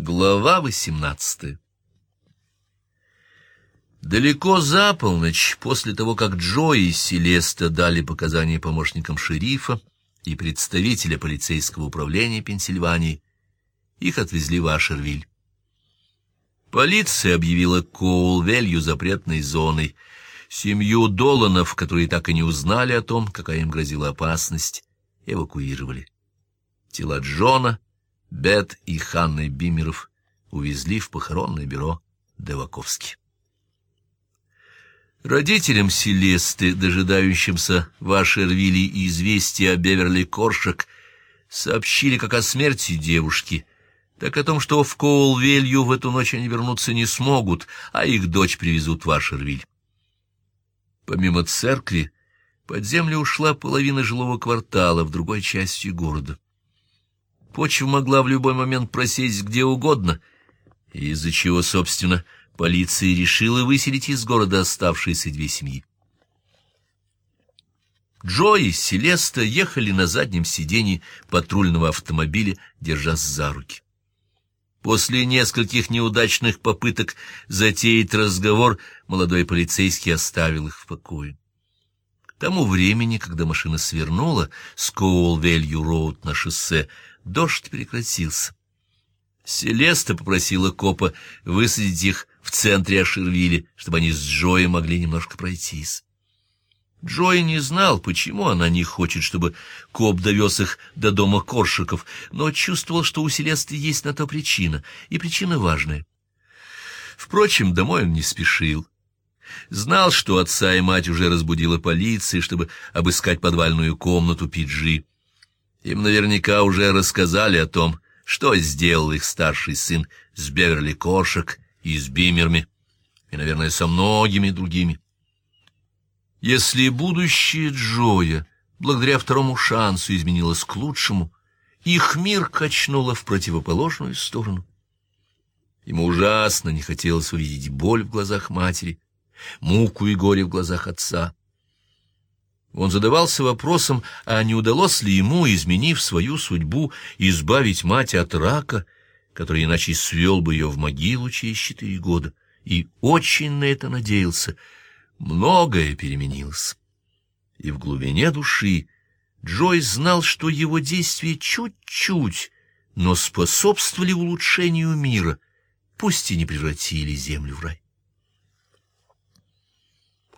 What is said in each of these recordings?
Глава восемнадцатая Далеко за полночь, после того, как Джо и Селеста дали показания помощникам шерифа и представителя полицейского управления Пенсильвании, их отвезли в Ашервиль. Полиция объявила Коул-Велью запретной зоной. Семью Доланов, которые так и не узнали о том, какая им грозила опасность, эвакуировали. Тела Джона Бет и Ханны Бимеров увезли в похоронное бюро Деваковски. Родителям Селесты, дожидающимся в Ашервилле известия о Беверли Коршак, сообщили как о смерти девушки, так о том, что в Коулвелью в эту ночь они вернуться не смогут, а их дочь привезут в Ашервиль. Помимо церкви, под землю ушла половина жилого квартала в другой части города. Почва могла в любой момент просесть где угодно, из-за чего, собственно, полиция решила выселить из города оставшиеся две семьи. Джо и Селеста ехали на заднем сиденье патрульного автомобиля, держась за руки. После нескольких неудачных попыток затеять разговор, молодой полицейский оставил их в покое. К тому времени, когда машина свернула с Коул-Велью-Роуд на шоссе, Дождь прекратился. Селеста попросила копа высадить их в центре Аширвилля, чтобы они с Джоей могли немножко пройтись. Джой не знал, почему она не хочет, чтобы коп довез их до дома Коршиков, но чувствовал, что у Селесты есть на то причина, и причина важная. Впрочем, домой он не спешил. Знал, что отца и мать уже разбудила полиция, чтобы обыскать подвальную комнату Пиджи. Им наверняка уже рассказали о том, что сделал их старший сын с Беверли Кошек и с Бимерми, и, наверное, со многими другими. Если будущее Джоя, благодаря второму шансу, изменилось к лучшему, их мир качнуло в противоположную сторону. Ему ужасно не хотелось увидеть боль в глазах матери, муку и горе в глазах отца. Он задавался вопросом, а не удалось ли ему, изменив свою судьбу, избавить мать от рака, который иначе свел бы ее в могилу через четыре года, и очень на это надеялся. Многое переменилось. И в глубине души Джой знал, что его действия чуть-чуть, но способствовали улучшению мира, пусть и не превратили землю в рай.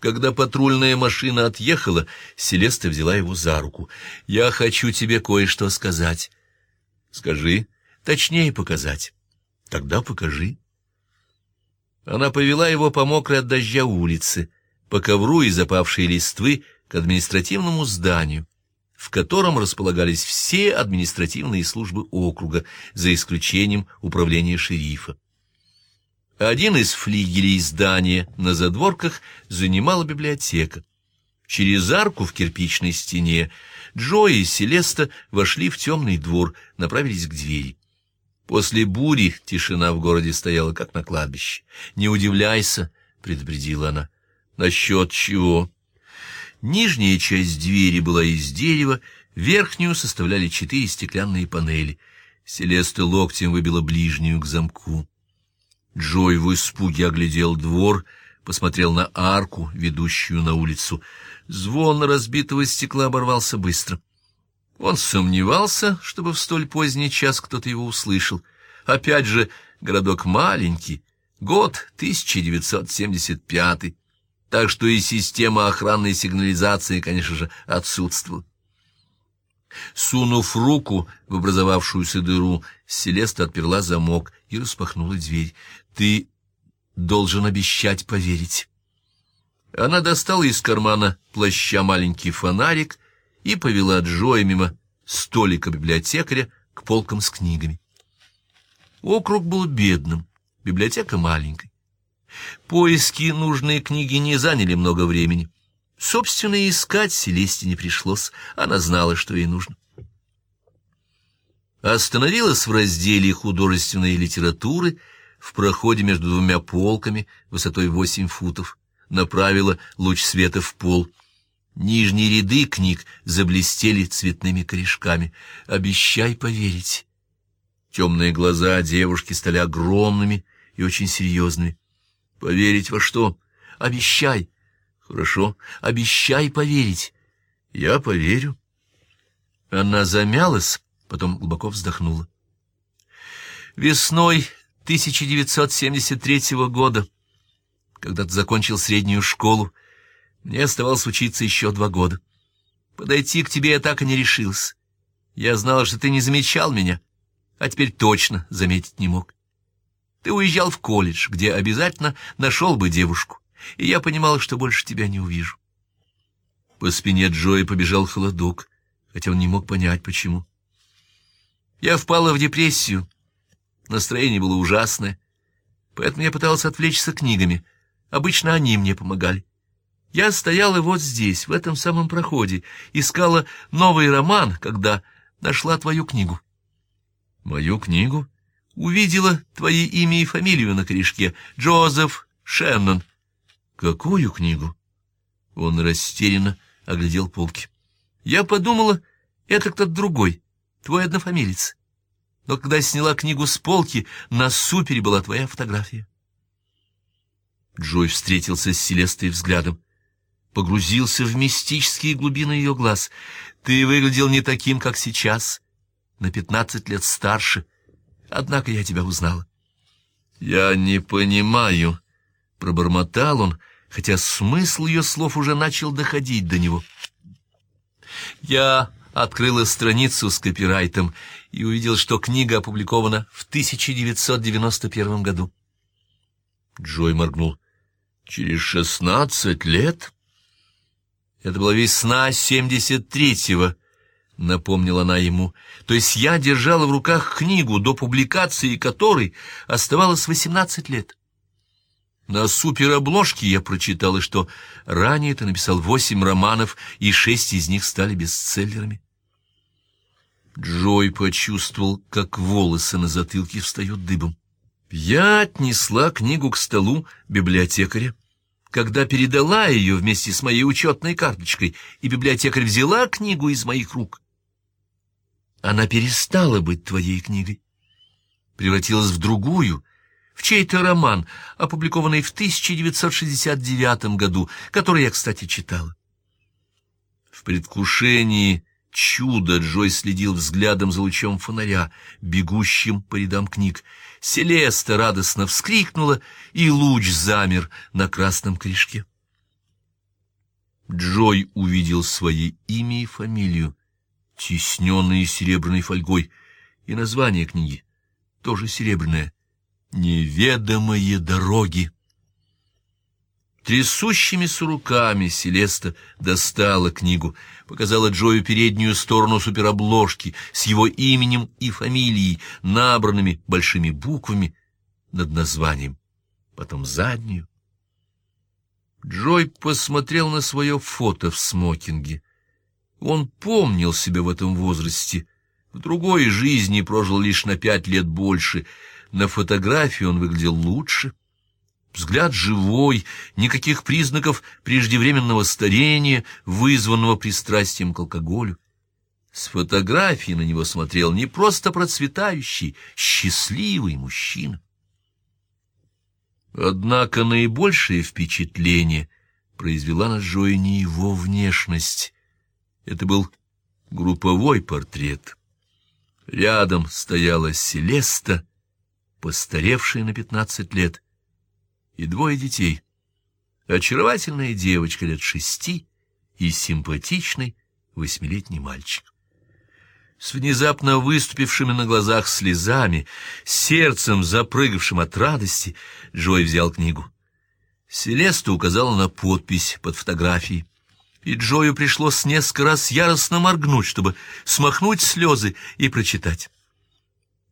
Когда патрульная машина отъехала, Селеста взяла его за руку. «Я хочу тебе кое-что сказать». «Скажи». «Точнее показать». «Тогда покажи». Она повела его по мокрой от дождя улице, по ковру и запавшей листвы к административному зданию, в котором располагались все административные службы округа, за исключением управления шерифа. Один из флигелей здания на задворках занимала библиотека. Через арку в кирпичной стене Джо и Селеста вошли в темный двор, направились к двери. После бури тишина в городе стояла, как на кладбище. «Не удивляйся», — предупредила она. «Насчет чего?» Нижняя часть двери была из дерева, верхнюю составляли четыре стеклянные панели. Селеста локтем выбила ближнюю к замку. Джой в испуге оглядел двор, посмотрел на арку, ведущую на улицу. Звон разбитого стекла оборвался быстро. Он сомневался, чтобы в столь поздний час кто-то его услышал. Опять же, городок маленький, год 1975 так что и система охранной сигнализации, конечно же, отсутствовала. Сунув руку в образовавшуюся дыру, Селеста отперла замок и распахнула дверь. «Ты должен обещать поверить». Она достала из кармана плаща маленький фонарик и повела Джоя мимо столика библиотекаря к полкам с книгами. Округ был бедным, библиотека маленькой. Поиски нужной книги не заняли много времени. Собственно, искать Селесте не пришлось, она знала, что ей нужно. Остановилась в разделе художественной литературы в проходе между двумя полками высотой восемь футов, направила луч света в пол. Нижние ряды книг заблестели цветными корешками. «Обещай поверить». Темные глаза девушки стали огромными и очень серьезными. «Поверить во что? Обещай!» «Хорошо, обещай поверить!» «Я поверю!» Она замялась, потом глубоко вздохнула. Весной 1973 года, когда ты закончил среднюю школу, мне оставалось учиться еще два года. Подойти к тебе я так и не решился. Я знала, что ты не замечал меня, а теперь точно заметить не мог. Ты уезжал в колледж, где обязательно нашел бы девушку, и я понимала, что больше тебя не увижу. По спине Джои побежал холодок, хотя он не мог понять, почему. Я впала в депрессию, настроение было ужасное, поэтому я пыталась отвлечься книгами. Обычно они мне помогали. Я стояла вот здесь, в этом самом проходе, искала новый роман, когда нашла твою книгу. Мою книгу? Увидела твои имя и фамилию на корешке. Джозеф Шеннон. Какую книгу? Он растерянно оглядел полки. Я подумала, это кто-то другой, твой однофамилец. Но когда сняла книгу с полки, на супере была твоя фотография. Джой встретился с Селестой взглядом погрузился в мистические глубины ее глаз. Ты выглядел не таким, как сейчас, на пятнадцать лет старше. Однако я тебя узнала. Я не понимаю, пробормотал он, хотя смысл ее слов уже начал доходить до него. Я открыла страницу с копирайтом и увидел, что книга опубликована в 1991 году. Джой моргнул. Через шестнадцать лет? Это была весна семьдесят третьего, напомнила она ему. То есть я держала в руках книгу, до публикации которой оставалось восемнадцать лет. На суперобложке я прочитала, что ранее ты написал восемь романов, и шесть из них стали бестселлерами. Джой почувствовал, как волосы на затылке встают дыбом. Я отнесла книгу к столу библиотекаря когда передала ее вместе с моей учетной карточкой, и библиотекарь взяла книгу из моих рук. Она перестала быть твоей книгой, превратилась в другую, в чей-то роман, опубликованный в 1969 году, который я, кстати, читала. В предвкушении чуда Джой следил взглядом за лучом фонаря, бегущим по рядам книг. Селеста радостно вскрикнула, и луч замер на красном корешке. Джой увидел свои имя и фамилию, тисненные серебряной фольгой, и название книги, тоже серебряное «Неведомые дороги». Трясущимися руками Селеста достала книгу, показала Джою переднюю сторону суперобложки с его именем и фамилией, набранными большими буквами над названием, потом заднюю. Джой посмотрел на свое фото в смокинге. Он помнил себя в этом возрасте, в другой жизни прожил лишь на пять лет больше. На фотографии он выглядел лучше. Взгляд живой, никаких признаков преждевременного старения, вызванного пристрастием к алкоголю. С фотографии на него смотрел не просто процветающий, счастливый мужчина. Однако наибольшее впечатление произвела на Джоя не его внешность. Это был групповой портрет. Рядом стояла Селеста, постаревшая на пятнадцать лет, и двое детей. Очаровательная девочка лет шести и симпатичный восьмилетний мальчик. С внезапно выступившими на глазах слезами, сердцем запрыгавшим от радости, Джой взял книгу. Селеста указала на подпись под фотографией, и Джою пришлось несколько раз яростно моргнуть, чтобы смахнуть слезы и прочитать.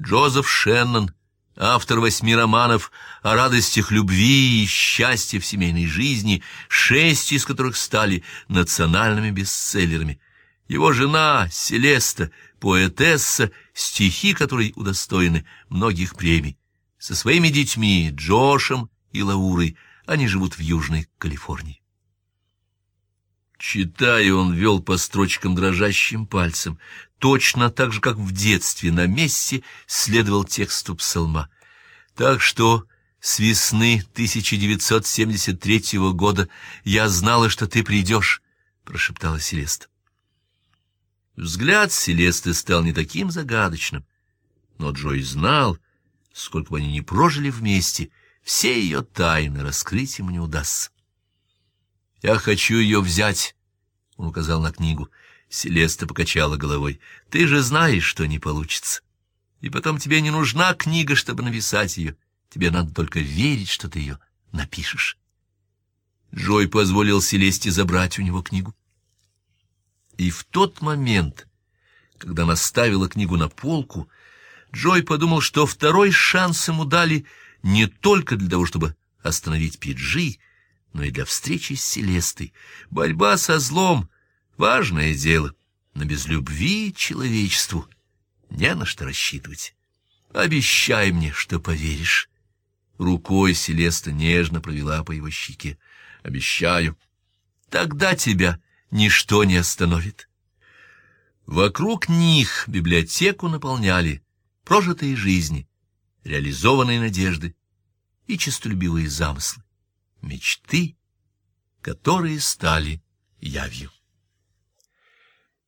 Джозеф Шеннон автор восьми романов о радостях любви и счастье в семейной жизни, шесть из которых стали национальными бестселлерами. Его жена Селеста, поэтесса, стихи которой удостоены многих премий. Со своими детьми Джошем и Лаурой они живут в Южной Калифорнии. Читая, он вел по строчкам дрожащим пальцем, точно так же, как в детстве на месте следовал тексту псалма. Так что с весны 1973 года я знала, что ты придешь, — прошептала Селеста. Взгляд Селесты стал не таким загадочным, но Джой знал, сколько бы они ни прожили вместе, все ее тайны раскрыть ему не удастся. «Я хочу ее взять», — он указал на книгу. Селеста покачала головой. «Ты же знаешь, что не получится. И потом тебе не нужна книга, чтобы написать ее. Тебе надо только верить, что ты ее напишешь». Джой позволил Селесте забрать у него книгу. И в тот момент, когда она ставила книгу на полку, Джой подумал, что второй шанс ему дали не только для того, чтобы остановить Пиджи, но и для встречи с Селестой. Борьба со злом — важное дело, но без любви человечеству не на что рассчитывать. Обещай мне, что поверишь. Рукой Селеста нежно провела по его щеке. Обещаю. Тогда тебя ничто не остановит. Вокруг них библиотеку наполняли прожитые жизни, реализованные надежды и честолюбивые замыслы, мечты, которые стали явью.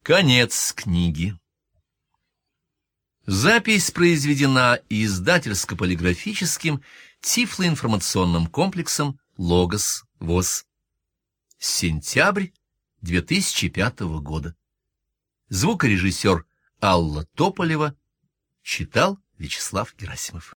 Конец книги. Запись произведена издательско-полиграфическим тифлоинформационным комплексом «Логос ВОЗ». Сентябрь 2005 года. Звукорежиссер Алла Тополева Читал Вячеслав Герасимов